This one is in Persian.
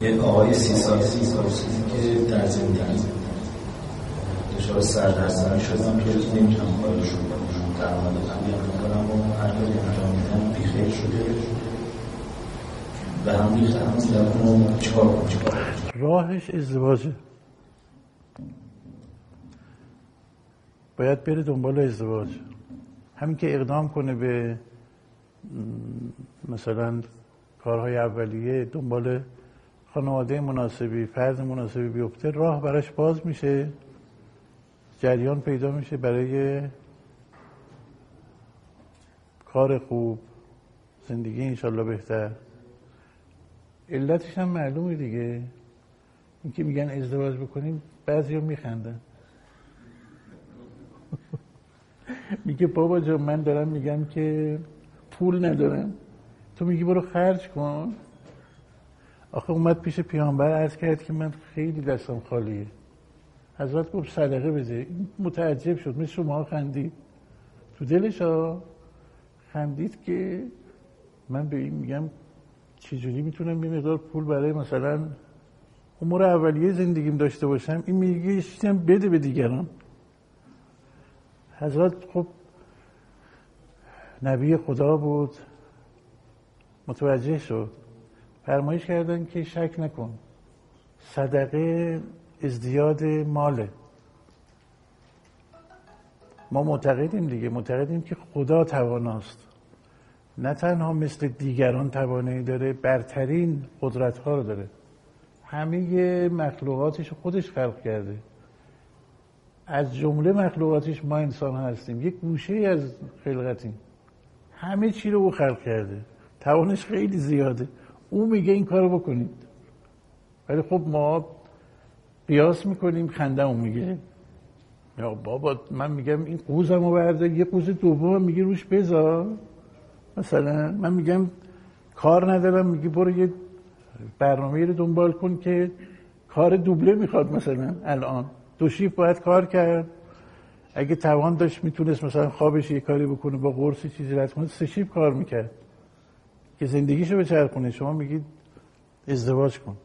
یه آقای سی سال سی سال که در زندگی دچار سردرگمی شدم که نمی‌تونم کارش رو درآمد خوبی هم می‌کنم و هر کاری انجام میدم بیخیر شده. به هم ریختم و چیکار کنم چیکار راهش ازدواجه. باید بره دنبال ازدواج. همین که اقدام کنه به مثلا کارهای اولیه دنبال خانواده مناسبی فرد مناسبی بیفته راه براش باز میشه. جریان پیدا میشه برای کار خوب زندگی انشالله بهتر. علتش هم معلومه دیگه. اینکه میگن ازدواج بکنیم بعضی هم میخندن. میگه بابا جان من دارم میگم که پول ندارم. تو میگی برو خرج کن. آخه اومد پیش پیامبر عرض کرد که من خیلی دستم خالیه. حضرت گفت صدقه بده متعجب شد. مثل شما خندید. تو دلش ها خندید که من به این میگم چجوری می‌تونم یه مقدار پول برای مثلا امور اولیه زندگیم داشته باشم؟ این میگه چیزی بده به دیگران. حضرت خب نبی خدا بود. متوجه شد. فرمایش کردن که شک نکن. صدقه ازدیاد ماله. ما معتقدیم دیگه معتقدیم که خدا تواناست. نه تنها مثل دیگران توانایی داره برترین قدرت ها رو داره. همه مخلوقاتش خودش خلق کرده. از جمله مخلوقاتش ما انسان هستیم. یک گوشه از خلقتیم. همه چی رو او خلق کرده. توانش خیلی زیاده. او میگه این کارو بکنید. ولی خب ما قیاس می‌کنیم خنده میگه. یا بابا من میگم این قوزم رو برده یه قوز دوم میگه روش بذار. مثلا من میگم کار ندارم میگه برو یه برنامه رو دنبال کن که کار دوبله می‌خواد مثلا الان. دو شیف باید کار کرد. اگه توان داشت می‌تونست مثلا خوابش یه کاری بکنه با قرصی چیزی رد کنه سه شیف کار می‌کرد. که زندگیشو به چرخونه شما میگید ازدواج کن.